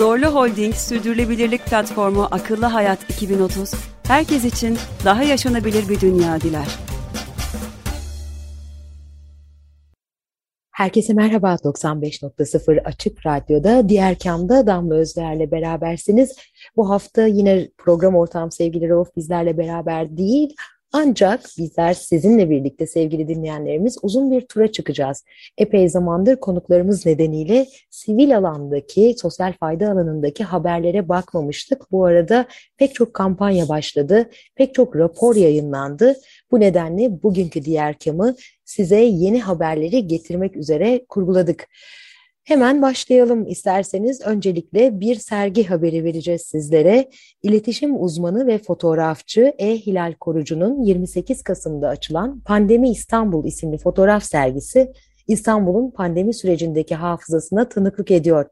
Zorlu Holding Sürdürülebilirlik Platformu Akıllı Hayat 2030, herkes için daha yaşanabilir bir dünya diler. Herkese merhaba 95.0 Açık Radyo'da diğer kamda Damla Özler'le berabersiniz. Bu hafta yine program ortağım sevgili Rauf bizlerle beraber değil ancak bizler sizinle birlikte sevgili dinleyenlerimiz uzun bir tura çıkacağız. Epey zamandır konuklarımız nedeniyle sivil alandaki, sosyal fayda alanındaki haberlere bakmamıştık. Bu arada pek çok kampanya başladı, pek çok rapor yayınlandı. Bu nedenle bugünkü diğer kamı size yeni haberleri getirmek üzere kurguladık. Hemen başlayalım isterseniz. Öncelikle bir sergi haberi vereceğiz sizlere. İletişim uzmanı ve fotoğrafçı E. Hilal Korucu'nun 28 Kasım'da açılan Pandemi İstanbul isimli fotoğraf sergisi İstanbul'un pandemi sürecindeki hafızasına tanıklık ediyor.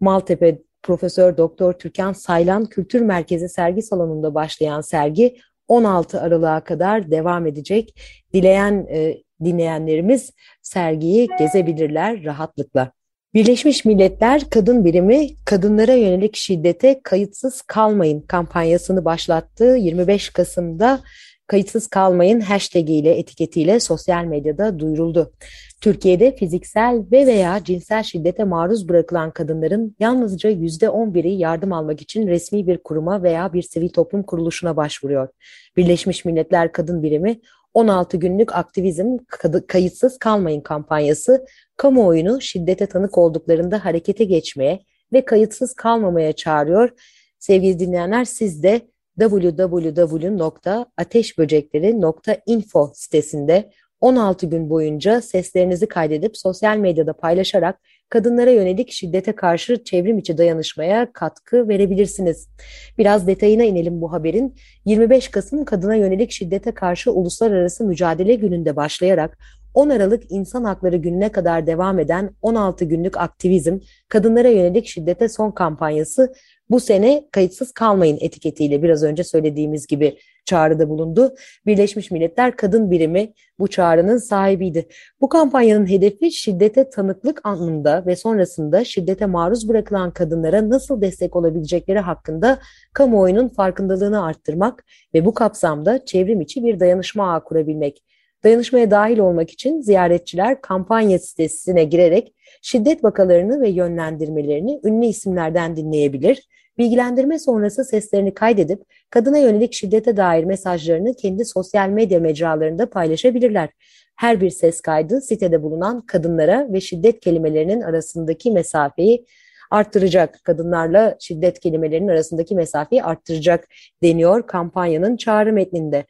Maltepe Profesör Doktor Türkan Saylan Kültür Merkezi sergi salonunda başlayan sergi 16 Aralık'a kadar devam edecek. Dileyen e, dinleyenlerimiz sergiyi gezebilirler rahatlıkla. Birleşmiş Milletler Kadın Birimi kadınlara yönelik şiddete kayıtsız kalmayın kampanyasını başlattı. 25 Kasım'da kayıtsız kalmayın hashtag ile etiketiyle sosyal medyada duyuruldu. Türkiye'de fiziksel ve veya cinsel şiddete maruz bırakılan kadınların yalnızca %11'i yardım almak için resmi bir kuruma veya bir sivil toplum kuruluşuna başvuruyor. Birleşmiş Milletler Kadın Birimi 16 günlük aktivizm kayıtsız kalmayın kampanyası kamuoyunu şiddete tanık olduklarında harekete geçmeye ve kayıtsız kalmamaya çağırıyor. Sevgili dinleyenler siz de www.ateşböcekleri.info sitesinde 16 gün boyunca seslerinizi kaydedip sosyal medyada paylaşarak kadınlara yönelik şiddete karşı çevrim içi dayanışmaya katkı verebilirsiniz. Biraz detayına inelim bu haberin. 25 Kasım Kadına Yönelik Şiddete Karşı Uluslararası Mücadele Günü'nde başlayarak 10 Aralık İnsan Hakları Günü'ne kadar devam eden 16 günlük aktivizm, kadınlara yönelik şiddete son kampanyası bu sene kayıtsız kalmayın etiketiyle biraz önce söylediğimiz gibi çağrıda bulundu. Birleşmiş Milletler Kadın Birimi bu çağrının sahibiydi. Bu kampanyanın hedefi şiddete tanıklık anında ve sonrasında şiddete maruz bırakılan kadınlara nasıl destek olabilecekleri hakkında kamuoyunun farkındalığını arttırmak ve bu kapsamda çevrim içi bir dayanışma ağı kurabilmek. Dayanışmaya dahil olmak için ziyaretçiler kampanya sitesine girerek şiddet vakalarını ve yönlendirmelerini ünlü isimlerden dinleyebilir. Bilgilendirme sonrası seslerini kaydedip kadına yönelik şiddete dair mesajlarını kendi sosyal medya mecralarında paylaşabilirler. Her bir ses kaydı sitede bulunan kadınlara ve şiddet kelimelerinin arasındaki mesafeyi arttıracak. Kadınlarla şiddet kelimelerinin arasındaki mesafeyi arttıracak deniyor kampanyanın çağrı metninde.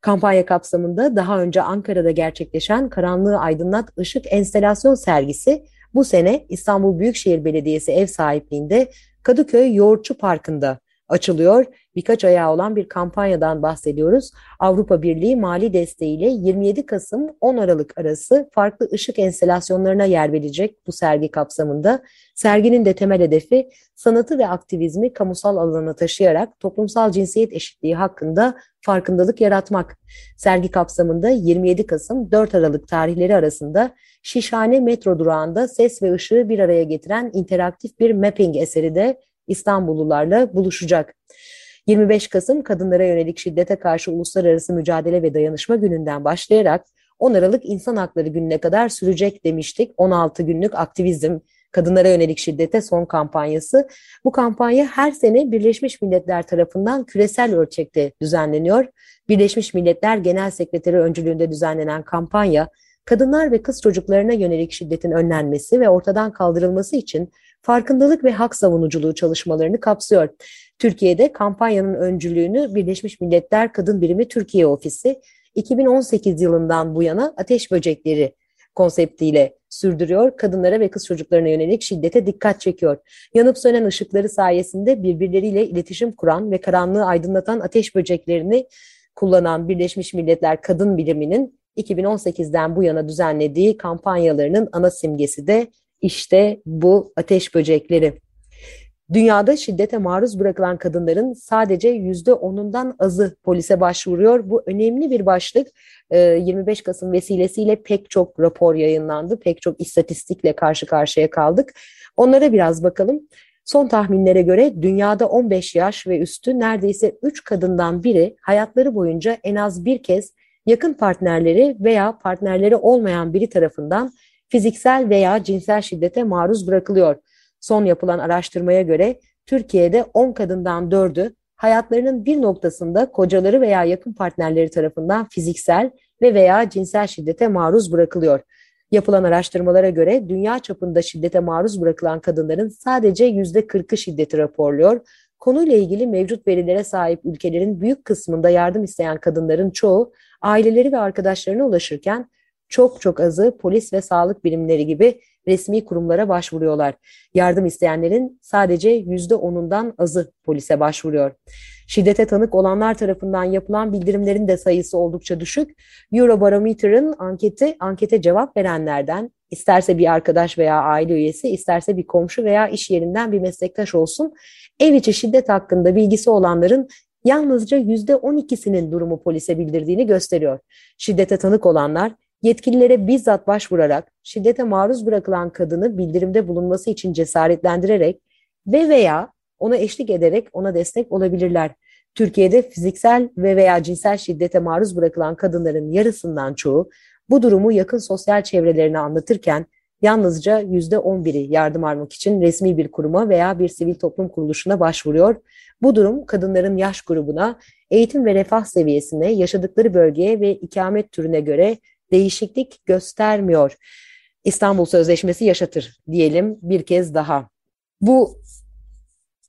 Kampanya kapsamında daha önce Ankara'da gerçekleşen Karanlığı Aydınlat Işık Enstelasyon sergisi bu sene İstanbul Büyükşehir Belediyesi ev sahipliğinde Kadıköy Yoğurtçu Parkı'nda açılıyor. Birkaç ayağı olan bir kampanyadan bahsediyoruz. Avrupa Birliği mali desteğiyle 27 Kasım 10 Aralık arası farklı ışık enstelasyonlarına yer verecek bu sergi kapsamında. Serginin de temel hedefi sanatı ve aktivizmi kamusal alana taşıyarak toplumsal cinsiyet eşitliği hakkında farkındalık yaratmak. Sergi kapsamında 27 Kasım 4 Aralık tarihleri arasında Şişhane metro durağında ses ve ışığı bir araya getiren interaktif bir mapping eseri de İstanbullularla buluşacak. 25 Kasım kadınlara yönelik şiddete karşı uluslararası mücadele ve dayanışma gününden başlayarak 10 Aralık İnsan Hakları Günü'ne kadar sürecek demiştik. 16 günlük aktivizm, kadınlara yönelik şiddete son kampanyası. Bu kampanya her sene Birleşmiş Milletler tarafından küresel ölçekte düzenleniyor. Birleşmiş Milletler Genel Sekreteri öncülüğünde düzenlenen kampanya, kadınlar ve kız çocuklarına yönelik şiddetin önlenmesi ve ortadan kaldırılması için farkındalık ve hak savunuculuğu çalışmalarını kapsıyor. Türkiye'de kampanyanın öncülüğünü Birleşmiş Milletler Kadın Birimi Türkiye Ofisi 2018 yılından bu yana ateş böcekleri konseptiyle sürdürüyor. Kadınlara ve kız çocuklarına yönelik şiddete dikkat çekiyor. Yanıp sönen ışıkları sayesinde birbirleriyle iletişim kuran ve karanlığı aydınlatan ateş böceklerini kullanan Birleşmiş Milletler Kadın Biriminin 2018'den bu yana düzenlediği kampanyalarının ana simgesi de işte bu ateş böcekleri. Dünyada şiddete maruz bırakılan kadınların sadece yüzde onundan azı polise başvuruyor. Bu önemli bir başlık. 25 ee, Kasım vesilesiyle pek çok rapor yayınlandı. Pek çok istatistikle karşı karşıya kaldık. Onlara biraz bakalım. Son tahminlere göre dünyada 15 yaş ve üstü neredeyse 3 kadından biri hayatları boyunca en az bir kez yakın partnerleri veya partnerleri olmayan biri tarafından fiziksel veya cinsel şiddete maruz bırakılıyor. Son yapılan araştırmaya göre Türkiye'de 10 kadından 4'ü hayatlarının bir noktasında kocaları veya yakın partnerleri tarafından fiziksel ve veya cinsel şiddete maruz bırakılıyor. Yapılan araştırmalara göre dünya çapında şiddete maruz bırakılan kadınların sadece %40'ı şiddeti raporluyor. Konuyla ilgili mevcut verilere sahip ülkelerin büyük kısmında yardım isteyen kadınların çoğu aileleri ve arkadaşlarına ulaşırken çok çok azı polis ve sağlık birimleri gibi resmi kurumlara başvuruyorlar. Yardım isteyenlerin sadece yüzde onundan azı polise başvuruyor. Şiddete tanık olanlar tarafından yapılan bildirimlerin de sayısı oldukça düşük. Eurobarometer'ın anketi, ankete cevap verenlerden isterse bir arkadaş veya aile üyesi, isterse bir komşu veya iş yerinden bir meslektaş olsun, ev içi şiddet hakkında bilgisi olanların yalnızca yüzde 12'sinin durumu polise bildirdiğini gösteriyor. Şiddete tanık olanlar yetkililere bizzat başvurarak şiddete maruz bırakılan kadını bildirimde bulunması için cesaretlendirerek ve veya ona eşlik ederek ona destek olabilirler. Türkiye'de fiziksel ve veya cinsel şiddete maruz bırakılan kadınların yarısından çoğu bu durumu yakın sosyal çevrelerine anlatırken yalnızca yüzde 11'i yardım almak için resmi bir kuruma veya bir sivil toplum kuruluşuna başvuruyor. Bu durum kadınların yaş grubuna, eğitim ve refah seviyesine, yaşadıkları bölgeye ve ikamet türüne göre değişiklik göstermiyor. İstanbul Sözleşmesi yaşatır diyelim bir kez daha. Bu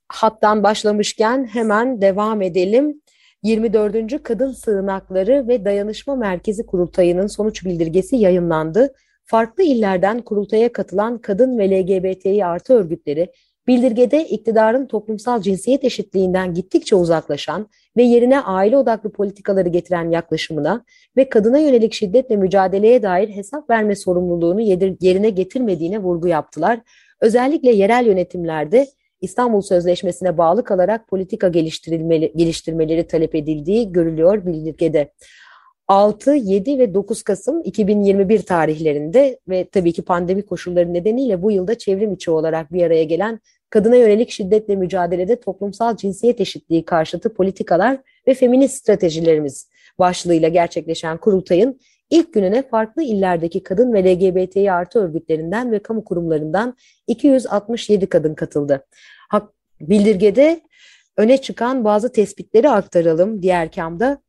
hattan başlamışken hemen devam edelim. 24. Kadın Sığınakları ve Dayanışma Merkezi Kurultayı'nın sonuç bildirgesi yayınlandı. Farklı illerden kurultaya katılan kadın ve LGBTİ artı örgütleri Bildirgede iktidarın toplumsal cinsiyet eşitliğinden gittikçe uzaklaşan ve yerine aile odaklı politikaları getiren yaklaşımına ve kadına yönelik şiddetle mücadeleye dair hesap verme sorumluluğunu yerine getirmediğine vurgu yaptılar. Özellikle yerel yönetimlerde İstanbul Sözleşmesi'ne bağlı kalarak politika geliştirilmeli, geliştirmeleri talep edildiği görülüyor bildirgede. 6, 7 ve 9 Kasım 2021 tarihlerinde ve tabii ki pandemi koşulları nedeniyle bu yılda çevrim içi olarak bir araya gelen kadına yönelik şiddetle mücadelede toplumsal cinsiyet eşitliği karşıtı politikalar ve feminist stratejilerimiz başlığıyla gerçekleşen kurultayın ilk gününe farklı illerdeki kadın ve LGBTİ artı örgütlerinden ve kamu kurumlarından 267 kadın katıldı. Bildirgede öne çıkan bazı tespitleri aktaralım diğer kamda.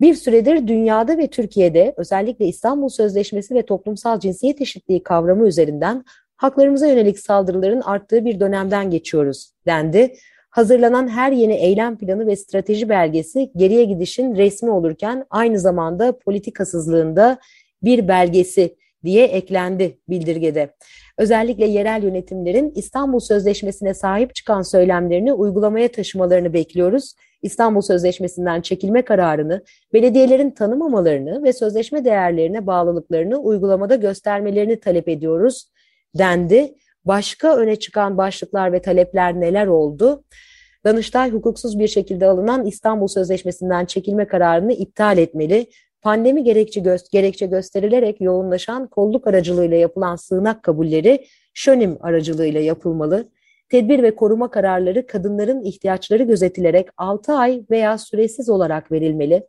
Bir süredir dünyada ve Türkiye'de özellikle İstanbul Sözleşmesi ve toplumsal cinsiyet eşitliği kavramı üzerinden haklarımıza yönelik saldırıların arttığı bir dönemden geçiyoruz dendi. Hazırlanan her yeni eylem planı ve strateji belgesi geriye gidişin resmi olurken aynı zamanda politikasızlığında bir belgesi diye eklendi bildirgede. Özellikle yerel yönetimlerin İstanbul Sözleşmesi'ne sahip çıkan söylemlerini uygulamaya taşımalarını bekliyoruz. İstanbul Sözleşmesi'nden çekilme kararını, belediyelerin tanımamalarını ve sözleşme değerlerine bağlılıklarını uygulamada göstermelerini talep ediyoruz dendi. Başka öne çıkan başlıklar ve talepler neler oldu? Danıştay hukuksuz bir şekilde alınan İstanbul Sözleşmesi'nden çekilme kararını iptal etmeli. Pandemi gerekçe, gö gerekçe gösterilerek yoğunlaşan kolluk aracılığıyla yapılan sığınak kabulleri şönim aracılığıyla yapılmalı. Tedbir ve koruma kararları kadınların ihtiyaçları gözetilerek 6 ay veya süresiz olarak verilmeli.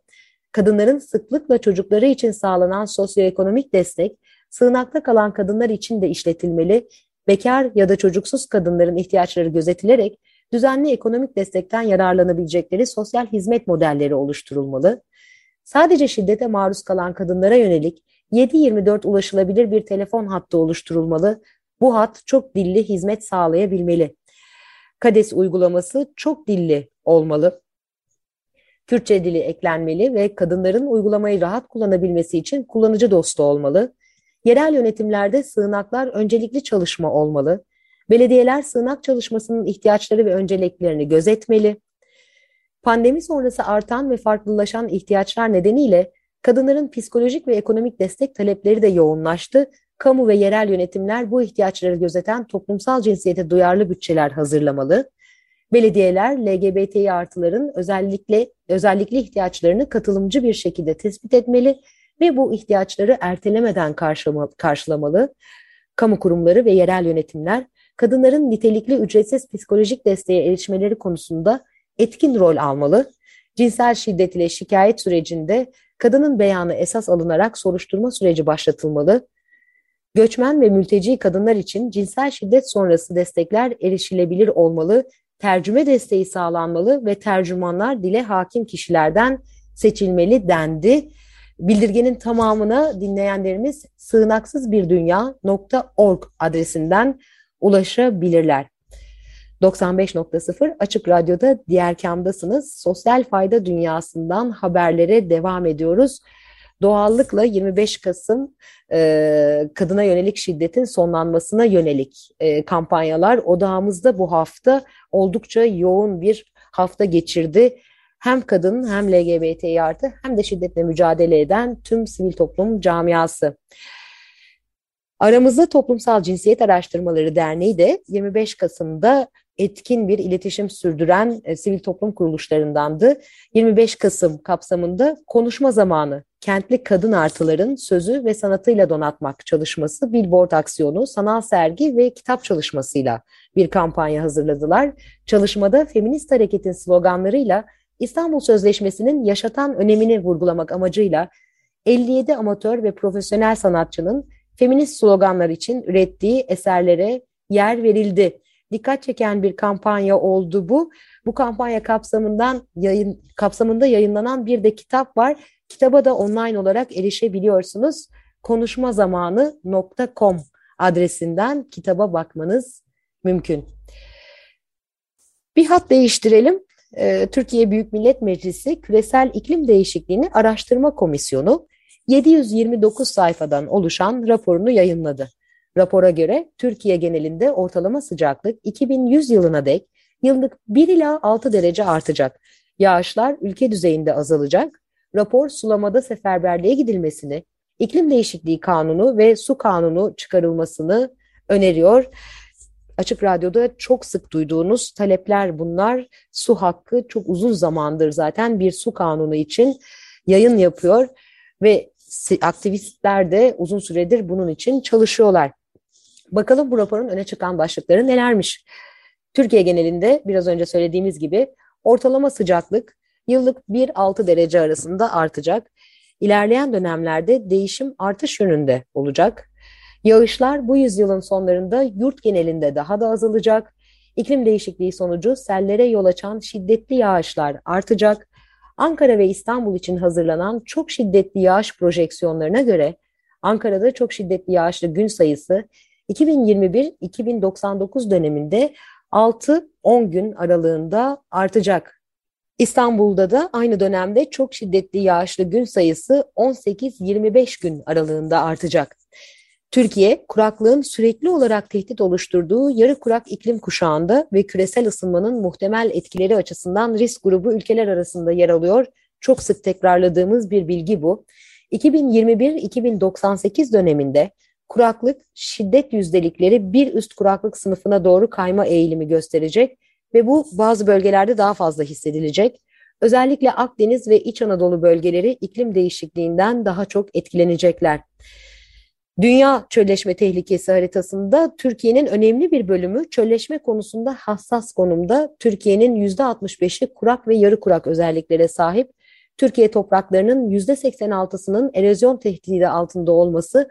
Kadınların sıklıkla çocukları için sağlanan sosyoekonomik destek, sığınakta kalan kadınlar için de işletilmeli. Bekar ya da çocuksuz kadınların ihtiyaçları gözetilerek düzenli ekonomik destekten yararlanabilecekleri sosyal hizmet modelleri oluşturulmalı. Sadece şiddete maruz kalan kadınlara yönelik 7-24 ulaşılabilir bir telefon hattı oluşturulmalı bu hat çok dilli hizmet sağlayabilmeli. KADES uygulaması çok dilli olmalı. Türkçe dili eklenmeli ve kadınların uygulamayı rahat kullanabilmesi için kullanıcı dostu olmalı. Yerel yönetimlerde sığınaklar öncelikli çalışma olmalı. Belediyeler sığınak çalışmasının ihtiyaçları ve önceliklerini gözetmeli. Pandemi sonrası artan ve farklılaşan ihtiyaçlar nedeniyle kadınların psikolojik ve ekonomik destek talepleri de yoğunlaştı. Kamu ve yerel yönetimler bu ihtiyaçları gözeten toplumsal cinsiyete duyarlı bütçeler hazırlamalı. Belediyeler LGBTİ artıların özellikle özellikle ihtiyaçlarını katılımcı bir şekilde tespit etmeli ve bu ihtiyaçları ertelemeden karşılamalı. Kamu kurumları ve yerel yönetimler kadınların nitelikli ücretsiz psikolojik desteğe erişmeleri konusunda etkin rol almalı. Cinsel şiddet ile şikayet sürecinde kadının beyanı esas alınarak soruşturma süreci başlatılmalı. Göçmen ve mülteci kadınlar için cinsel şiddet sonrası destekler erişilebilir olmalı, tercüme desteği sağlanmalı ve tercümanlar dile hakim kişilerden seçilmeli dendi. Bildirgenin tamamına dinleyenlerimiz sığınaksızbirdünya.org adresinden ulaşabilirler. 95.0 Açık Radyo'da diğer kamdasınız. Sosyal fayda dünyasından haberlere devam ediyoruz. Doğallıkla 25 Kasım e, kadına yönelik şiddetin sonlanmasına yönelik e, kampanyalar odağımızda bu hafta oldukça yoğun bir hafta geçirdi. Hem kadın hem LGBTİ artı hem de şiddetle mücadele eden tüm sivil toplum camiası. Aramızda Toplumsal Cinsiyet Araştırmaları Derneği de 25 Kasım'da etkin bir iletişim sürdüren e, sivil toplum kuruluşlarındandı. 25 Kasım kapsamında konuşma zamanı kentli kadın artıların sözü ve sanatıyla donatmak çalışması, billboard aksiyonu, sanal sergi ve kitap çalışmasıyla bir kampanya hazırladılar. Çalışmada feminist hareketin sloganlarıyla İstanbul Sözleşmesi'nin yaşatan önemini vurgulamak amacıyla 57 amatör ve profesyonel sanatçının feminist sloganlar için ürettiği eserlere yer verildi. Dikkat çeken bir kampanya oldu bu. Bu kampanya kapsamından yayın kapsamında yayınlanan bir de kitap var. Kitaba da online olarak erişebiliyorsunuz. konuşmazamanı.com adresinden kitaba bakmanız mümkün. Bir hat değiştirelim. Ee, Türkiye Büyük Millet Meclisi Küresel İklim Değişikliğini Araştırma Komisyonu 729 sayfadan oluşan raporunu yayınladı. Rapora göre Türkiye genelinde ortalama sıcaklık 2100 yılına dek yıllık 1 ila 6 derece artacak. Yağışlar ülke düzeyinde azalacak. Rapor sulamada seferberliğe gidilmesini, iklim değişikliği kanunu ve su kanunu çıkarılmasını öneriyor. Açık Radyo'da çok sık duyduğunuz talepler bunlar. Su hakkı çok uzun zamandır zaten bir su kanunu için yayın yapıyor ve aktivistler de uzun süredir bunun için çalışıyorlar. Bakalım bu raporun öne çıkan başlıkları nelermiş? Türkiye genelinde biraz önce söylediğimiz gibi ortalama sıcaklık yıllık 1-6 derece arasında artacak. İlerleyen dönemlerde değişim artış yönünde olacak. Yağışlar bu yüzyılın sonlarında yurt genelinde daha da azalacak. İklim değişikliği sonucu sellere yol açan şiddetli yağışlar artacak. Ankara ve İstanbul için hazırlanan çok şiddetli yağış projeksiyonlarına göre Ankara'da çok şiddetli yağışlı gün sayısı 2021-2099 döneminde 6-10 gün aralığında artacak. İstanbul'da da aynı dönemde çok şiddetli yağışlı gün sayısı 18-25 gün aralığında artacak. Türkiye, kuraklığın sürekli olarak tehdit oluşturduğu yarı kurak iklim kuşağında ve küresel ısınmanın muhtemel etkileri açısından risk grubu ülkeler arasında yer alıyor. Çok sık tekrarladığımız bir bilgi bu. 2021-2098 döneminde kuraklık şiddet yüzdelikleri bir üst kuraklık sınıfına doğru kayma eğilimi gösterecek ve bu bazı bölgelerde daha fazla hissedilecek. Özellikle Akdeniz ve İç Anadolu bölgeleri iklim değişikliğinden daha çok etkilenecekler. Dünya çölleşme tehlikesi haritasında Türkiye'nin önemli bir bölümü çölleşme konusunda hassas konumda. Türkiye'nin %65'i kurak ve yarı kurak özelliklere sahip. Türkiye topraklarının %86'sının erozyon tehdidi altında olması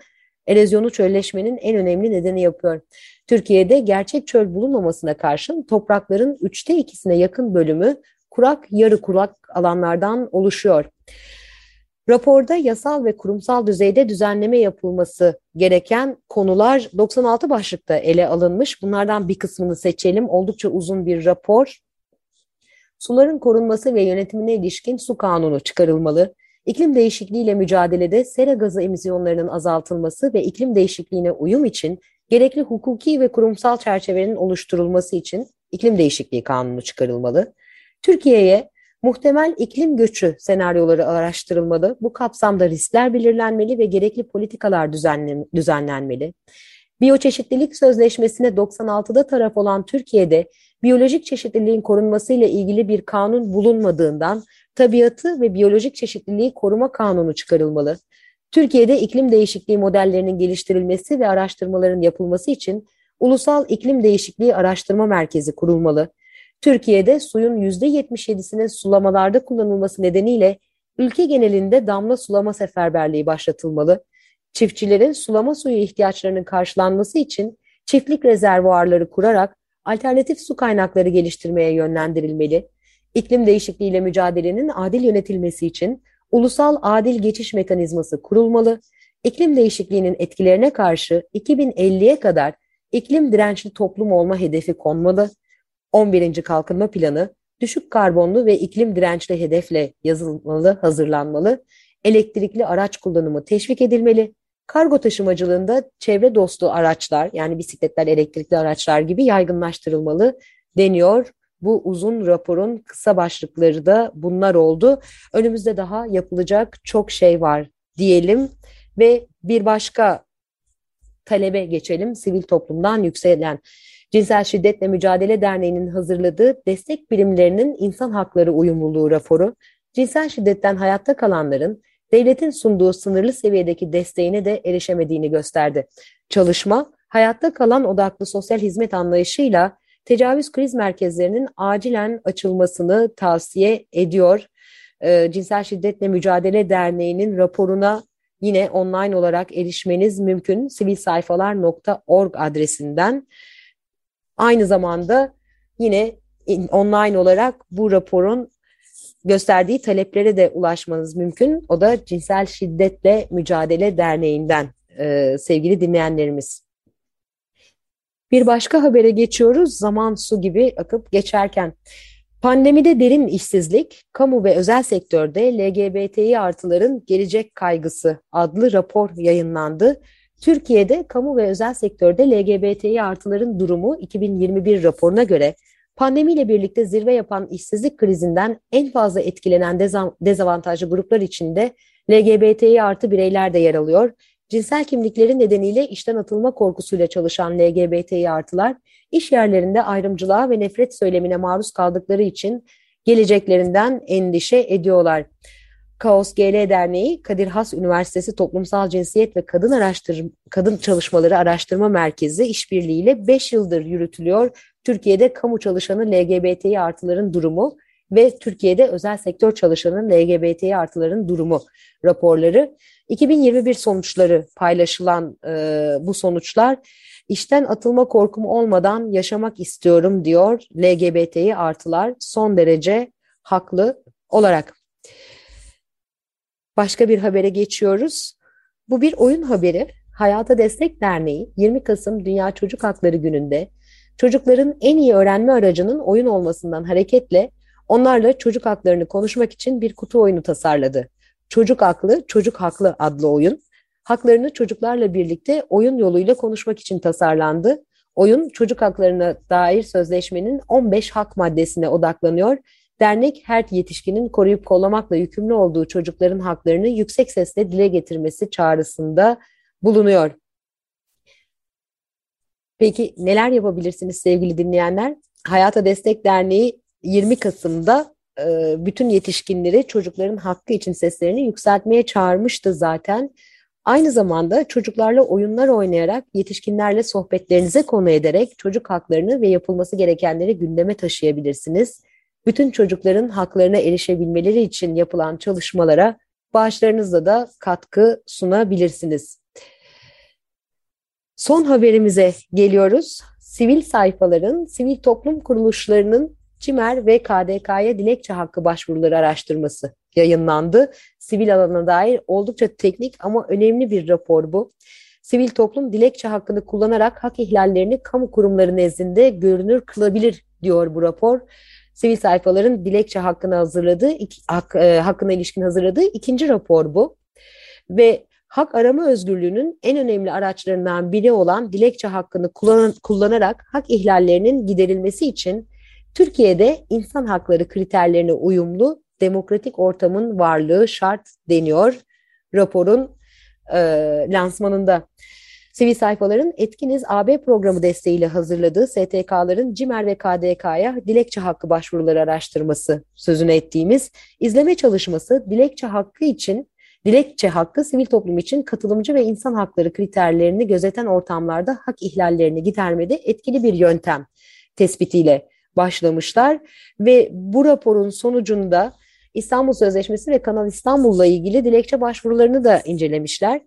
erozyonu çölleşmenin en önemli nedeni yapıyor. Türkiye'de gerçek çöl bulunmamasına karşın toprakların üçte ikisine yakın bölümü kurak yarı kurak alanlardan oluşuyor. Raporda yasal ve kurumsal düzeyde düzenleme yapılması gereken konular 96 başlıkta ele alınmış. Bunlardan bir kısmını seçelim. Oldukça uzun bir rapor. Suların korunması ve yönetimine ilişkin su kanunu çıkarılmalı. İklim değişikliğiyle mücadelede sera gazı emisyonlarının azaltılması ve iklim değişikliğine uyum için gerekli hukuki ve kurumsal çerçevenin oluşturulması için iklim değişikliği kanunu çıkarılmalı. Türkiye'ye muhtemel iklim göçü senaryoları araştırılmalı. Bu kapsamda riskler belirlenmeli ve gerekli politikalar düzenlenmeli. Biyoçeşitlilik Sözleşmesi'ne 96'da taraf olan Türkiye'de biyolojik çeşitliliğin korunması ile ilgili bir kanun bulunmadığından tabiatı ve biyolojik çeşitliliği koruma kanunu çıkarılmalı. Türkiye'de iklim değişikliği modellerinin geliştirilmesi ve araştırmaların yapılması için Ulusal İklim Değişikliği Araştırma Merkezi kurulmalı. Türkiye'de suyun %77'sinin sulamalarda kullanılması nedeniyle ülke genelinde damla sulama seferberliği başlatılmalı. Çiftçilerin sulama suyu ihtiyaçlarının karşılanması için çiftlik rezervuarları kurarak alternatif su kaynakları geliştirmeye yönlendirilmeli. İklim değişikliğiyle mücadelenin adil yönetilmesi için ulusal adil geçiş mekanizması kurulmalı. İklim değişikliğinin etkilerine karşı 2050'ye kadar iklim dirençli toplum olma hedefi konmalı. 11. Kalkınma Planı düşük karbonlu ve iklim dirençli hedefle yazılmalı, hazırlanmalı. Elektrikli araç kullanımı teşvik edilmeli. Kargo taşımacılığında çevre dostu araçlar yani bisikletler, elektrikli araçlar gibi yaygınlaştırılmalı deniyor. Bu uzun raporun kısa başlıkları da bunlar oldu. Önümüzde daha yapılacak çok şey var diyelim ve bir başka talebe geçelim. Sivil toplumdan yükselen Cinsel Şiddetle Mücadele Derneği'nin hazırladığı destek birimlerinin insan hakları uyumluluğu raporu, cinsel şiddetten hayatta kalanların devletin sunduğu sınırlı seviyedeki desteğine de erişemediğini gösterdi. Çalışma, hayatta kalan odaklı sosyal hizmet anlayışıyla tecavüz kriz merkezlerinin acilen açılmasını tavsiye ediyor. E, Cinsel Şiddetle Mücadele Derneği'nin raporuna yine online olarak erişmeniz mümkün. sivilsayfalar.org adresinden. Aynı zamanda yine online olarak bu raporun gösterdiği taleplere de ulaşmanız mümkün. O da Cinsel Şiddetle Mücadele Derneği'nden e, sevgili dinleyenlerimiz. Bir başka habere geçiyoruz. Zaman su gibi akıp geçerken. Pandemide derin işsizlik, kamu ve özel sektörde LGBTİ artıların gelecek kaygısı adlı rapor yayınlandı. Türkiye'de kamu ve özel sektörde LGBTİ artıların durumu 2021 raporuna göre pandemiyle birlikte zirve yapan işsizlik krizinden en fazla etkilenen dezavantajlı gruplar içinde LGBTİ artı bireyler de yer alıyor. Cinsel kimlikleri nedeniyle işten atılma korkusuyla çalışan LGBTİ artılar iş yerlerinde ayrımcılığa ve nefret söylemine maruz kaldıkları için geleceklerinden endişe ediyorlar. Kaos GL Derneği, Kadir Has Üniversitesi Toplumsal Cinsiyet ve Kadın Araştır Kadın Çalışmaları Araştırma Merkezi işbirliğiyle 5 yıldır yürütülüyor. Türkiye'de kamu çalışanı LGBTİ artıların durumu ve Türkiye'de özel sektör çalışanın LGBTİ artıların durumu raporları. 2021 sonuçları paylaşılan e, bu sonuçlar işten atılma korkum olmadan yaşamak istiyorum diyor LGBTİ artılar son derece haklı olarak. Başka bir habere geçiyoruz. Bu bir oyun haberi. Hayata Destek Derneği 20 Kasım Dünya Çocuk Hakları Günü'nde çocukların en iyi öğrenme aracının oyun olmasından hareketle onlarla çocuk haklarını konuşmak için bir kutu oyunu tasarladı. Çocuk Aklı, Çocuk Haklı adlı oyun. Haklarını çocuklarla birlikte oyun yoluyla konuşmak için tasarlandı. Oyun çocuk haklarına dair sözleşmenin 15 hak maddesine odaklanıyor Dernek her yetişkinin koruyup kollamakla yükümlü olduğu çocukların haklarını yüksek sesle dile getirmesi çağrısında bulunuyor. Peki neler yapabilirsiniz sevgili dinleyenler? Hayata Destek Derneği 20 Kasım'da bütün yetişkinleri çocukların hakkı için seslerini yükseltmeye çağırmıştı zaten. Aynı zamanda çocuklarla oyunlar oynayarak, yetişkinlerle sohbetlerinize konu ederek çocuk haklarını ve yapılması gerekenleri gündeme taşıyabilirsiniz bütün çocukların haklarına erişebilmeleri için yapılan çalışmalara bağışlarınızla da katkı sunabilirsiniz. Son haberimize geliyoruz. Sivil sayfaların, sivil toplum kuruluşlarının CİMER ve KDK'ya dilekçe hakkı başvuruları araştırması yayınlandı. Sivil alana dair oldukça teknik ama önemli bir rapor bu. Sivil toplum dilekçe hakkını kullanarak hak ihlallerini kamu kurumları nezdinde görünür kılabilir diyor bu rapor sivil sayfaların dilekçe hakkını hazırladığı, hak, e, hakkına ilişkin hazırladığı ikinci rapor bu. Ve hak arama özgürlüğünün en önemli araçlarından biri olan dilekçe hakkını kullan kullanarak hak ihlallerinin giderilmesi için Türkiye'de insan hakları kriterlerine uyumlu demokratik ortamın varlığı şart deniyor raporun e, lansmanında. Sivil sayfaların Etkiniz AB programı desteğiyle hazırladığı STK'ların CİMER ve KDK'ya dilekçe hakkı başvuruları araştırması sözünü ettiğimiz izleme çalışması dilekçe hakkı için dilekçe hakkı sivil toplum için katılımcı ve insan hakları kriterlerini gözeten ortamlarda hak ihlallerini gidermede etkili bir yöntem tespitiyle başlamışlar ve bu raporun sonucunda İstanbul Sözleşmesi ve Kanal İstanbul'la ilgili dilekçe başvurularını da incelemişler.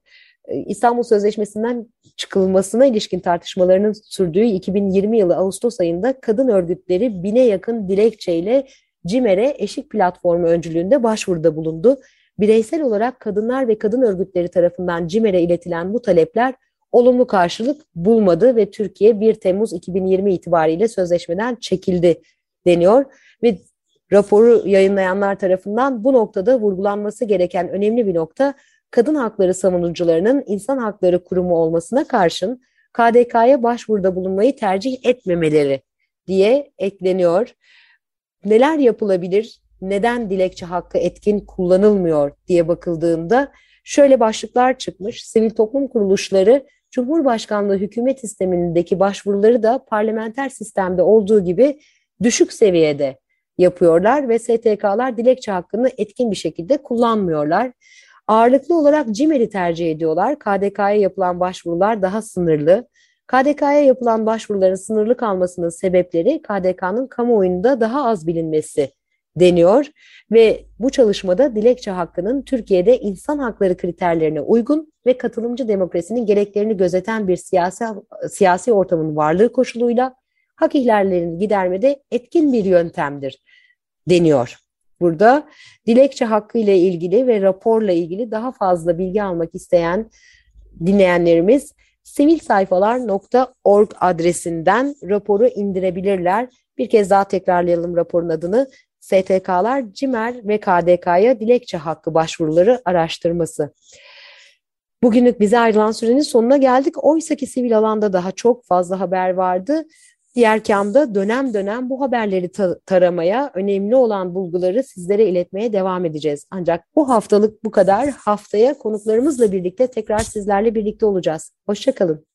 Ee, İstanbul Sözleşmesi'nden çıkılmasına ilişkin tartışmalarının sürdüğü 2020 yılı Ağustos ayında kadın örgütleri bine yakın dilekçeyle CİMER'e eşik platformu öncülüğünde başvuruda bulundu. Bireysel olarak kadınlar ve kadın örgütleri tarafından CİMER'e iletilen bu talepler olumlu karşılık bulmadı ve Türkiye 1 Temmuz 2020 itibariyle sözleşmeden çekildi deniyor ve raporu yayınlayanlar tarafından bu noktada vurgulanması gereken önemli bir nokta kadın hakları savunucularının insan hakları kurumu olmasına karşın KDK'ya başvuruda bulunmayı tercih etmemeleri diye ekleniyor. Neler yapılabilir, neden dilekçe hakkı etkin kullanılmıyor diye bakıldığında şöyle başlıklar çıkmış. Sivil toplum kuruluşları Cumhurbaşkanlığı hükümet sistemindeki başvuruları da parlamenter sistemde olduğu gibi düşük seviyede yapıyorlar ve STK'lar dilekçe hakkını etkin bir şekilde kullanmıyorlar. Ağırlıklı olarak CİMER'i tercih ediyorlar. KDK'ya yapılan başvurular daha sınırlı. KDK'ya yapılan başvuruların sınırlı kalmasının sebepleri KDK'nın kamuoyunda daha az bilinmesi deniyor ve bu çalışmada dilekçe hakkının Türkiye'de insan hakları kriterlerine uygun ve katılımcı demokrasinin gereklerini gözeten bir siyasi siyasi ortamın varlığı koşuluyla hak ihlallerini gidermede etkin bir yöntemdir deniyor. Burada dilekçe hakkı ile ilgili ve raporla ilgili daha fazla bilgi almak isteyen dinleyenlerimiz sivilsayfalar.org adresinden raporu indirebilirler. Bir kez daha tekrarlayalım raporun adını. STK'lar CİMER ve KDK'ya dilekçe hakkı başvuruları araştırması. Bugünlük bize ayrılan sürenin sonuna geldik. Oysa ki sivil alanda daha çok fazla haber vardı. Diğer kamda dönem dönem bu haberleri ta taramaya, önemli olan bulguları sizlere iletmeye devam edeceğiz. Ancak bu haftalık bu kadar. Haftaya konuklarımızla birlikte tekrar sizlerle birlikte olacağız. Hoşçakalın.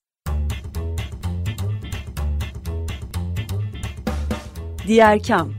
Diğer kam